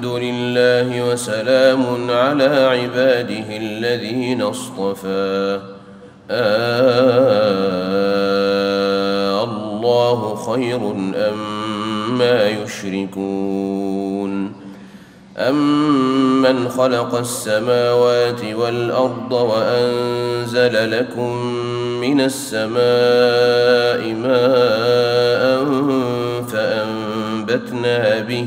الحمد لله وسلام على عباده الذين اصطفى. آه الله خير أم ما يشركون. أمن خلق السماوات والأرض وأنزل لكم من السماء ماء فأنبتنا به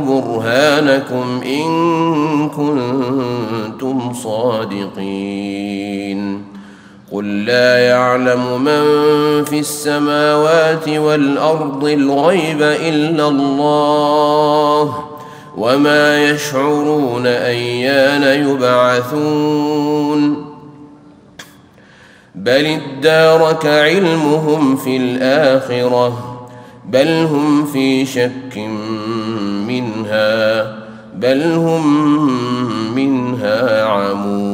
برهانكم إن كنتم صادقين. قل لا يعلم من في السماوات والأرض الغيب إلا الله وما يشعرون أيان يبعثون. بل ادارك علمهم في الآخرة. بل هم في شك منها بل هم منها عمون.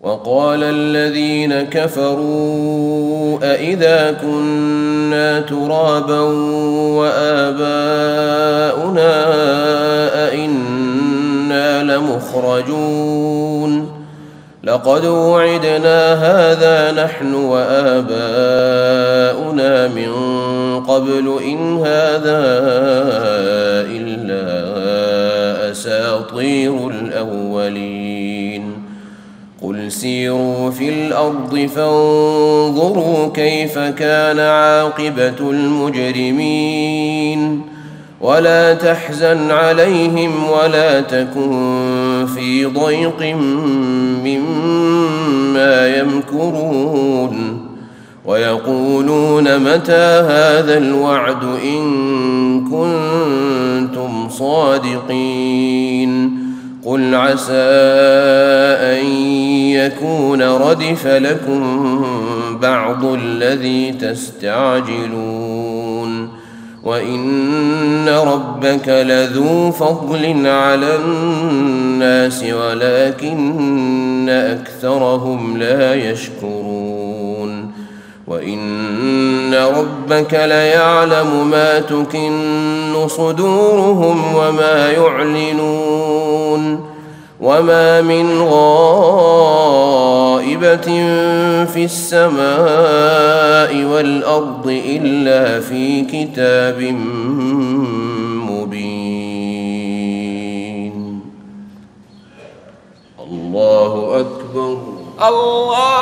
وقال الذين كفروا أإذا كنا ترابا وآباؤنا أئنا لمخرجون. لقد وعدنا هذا نحن وآباؤنا من قبل إن هذا إلا أساطير الأولين. قل سيروا في الأرض فانظروا كيف كان عاقبة المجرمين. ولا تحزن عليهم ولا تكن في ضيق مما يمكرون ويقولون متى هذا الوعد إن كنتم صادقين قل عسى أن يكون ردف لكم بعض الذي تستعجلون وان ربك لذو فضل على الناس ولكن اكثرهم لا يشكرون وان ربك ليعلم ما تكن صدورهم وما يعلنون وما من غائبه في السماء والأرض إلا في كتاب مبين. الله أكبر. الله